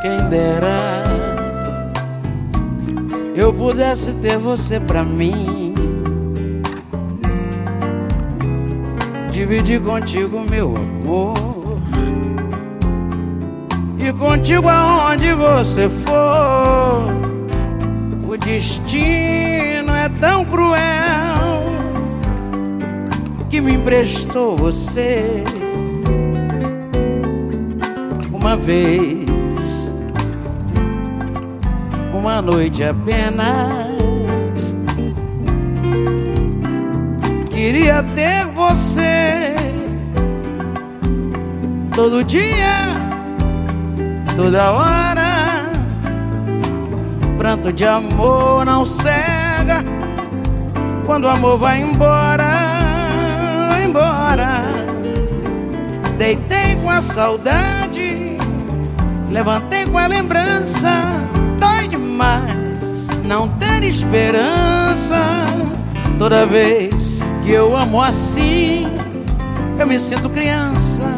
Quem dera eu pudesse ter você pra mim. Dividir contigo meu amor. E contigo aonde você for. O destino é tão cruel que me emprestou você uma vez uma noite apenas. Queria ter você todo dia, toda hora. Pranto de amor não cega quando o amor vai embora, vai embora. Deitei com a saudade, levantei com a lembrança mais não ter esperança. Toda vez que eu amo assim, eu me sinto criança.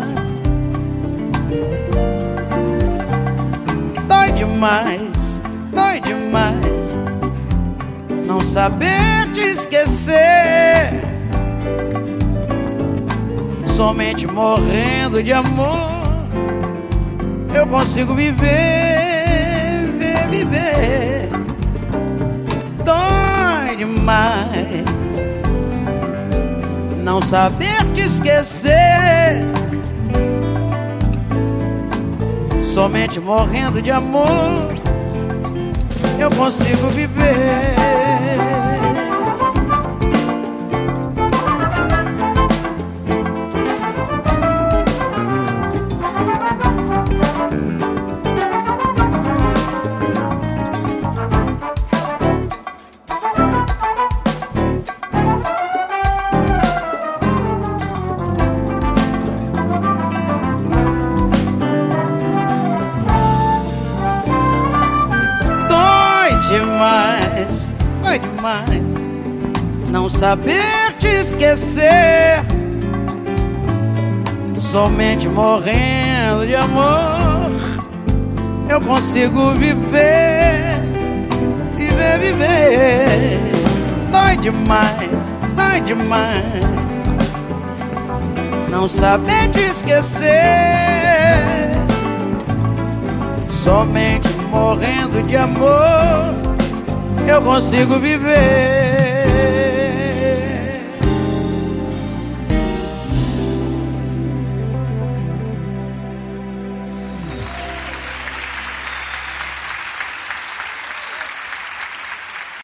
Dói demais, dói demais. Não saber te esquecer. Somente morrendo de amor, eu consigo viver viver dói demais. Não saber te esquecer, somente morrendo de amor, eu consigo viver. Demais, dói demais não saber te esquecer. Somente morrendo de amor eu consigo viver, viver, viver. Dói demais, dói demais não saber te esquecer. Somente morrendo de amor, eu consigo viver.